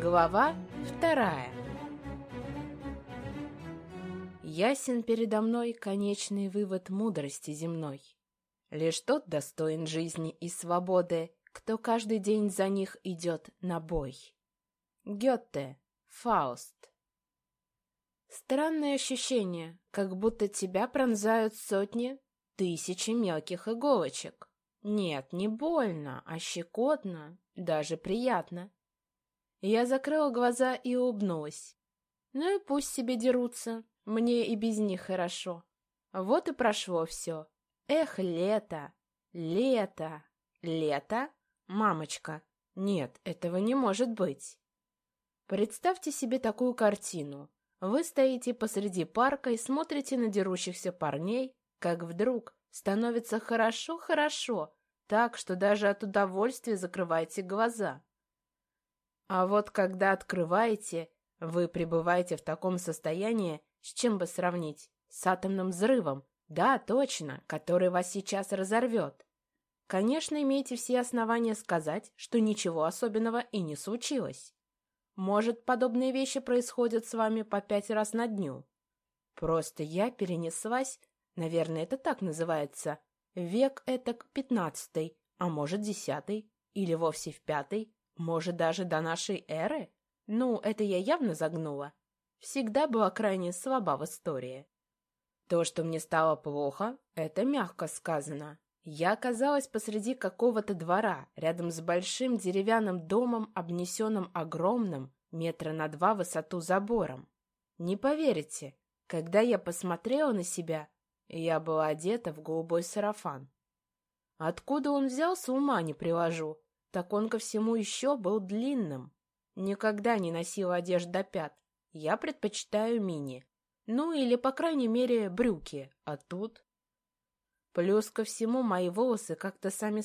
Глава вторая Ясен передо мной конечный вывод мудрости земной. Лишь тот достоин жизни и свободы, кто каждый день за них идет на бой. Гетте, Фауст Странное ощущение, как будто тебя пронзают сотни, тысячи мелких иголочек. Нет, не больно, а щекотно, даже приятно. Я закрыла глаза и улыбнулась. Ну и пусть себе дерутся, мне и без них хорошо. Вот и прошло все. Эх, лето, лето, лето, мамочка. Нет, этого не может быть. Представьте себе такую картину. Вы стоите посреди парка и смотрите на дерущихся парней, как вдруг становится хорошо-хорошо, так что даже от удовольствия закрываете глаза. А вот когда открываете, вы пребываете в таком состоянии, с чем бы сравнить? С атомным взрывом. Да, точно, который вас сейчас разорвет. Конечно, имеете все основания сказать, что ничего особенного и не случилось. Может, подобные вещи происходят с вами по пять раз на дню. Просто я перенеслась, наверное, это так называется, век этак пятнадцатый, а может, десятый, или вовсе в пятый, может, даже до нашей эры? Ну, это я явно загнула. Всегда была крайне слаба в истории. То, что мне стало плохо, это мягко сказано. Я оказалась посреди какого-то двора, рядом с большим деревянным домом, обнесенным огромным, метра на два высоту забором. Не поверите, когда я посмотрела на себя, я была одета в голубой сарафан. Откуда он взялся, ума не приложу так он ко всему еще был длинным. Никогда не носила одежду до пят. Я предпочитаю мини. Ну или, по крайней мере, брюки. А тут... Плюс ко всему мои волосы как-то сами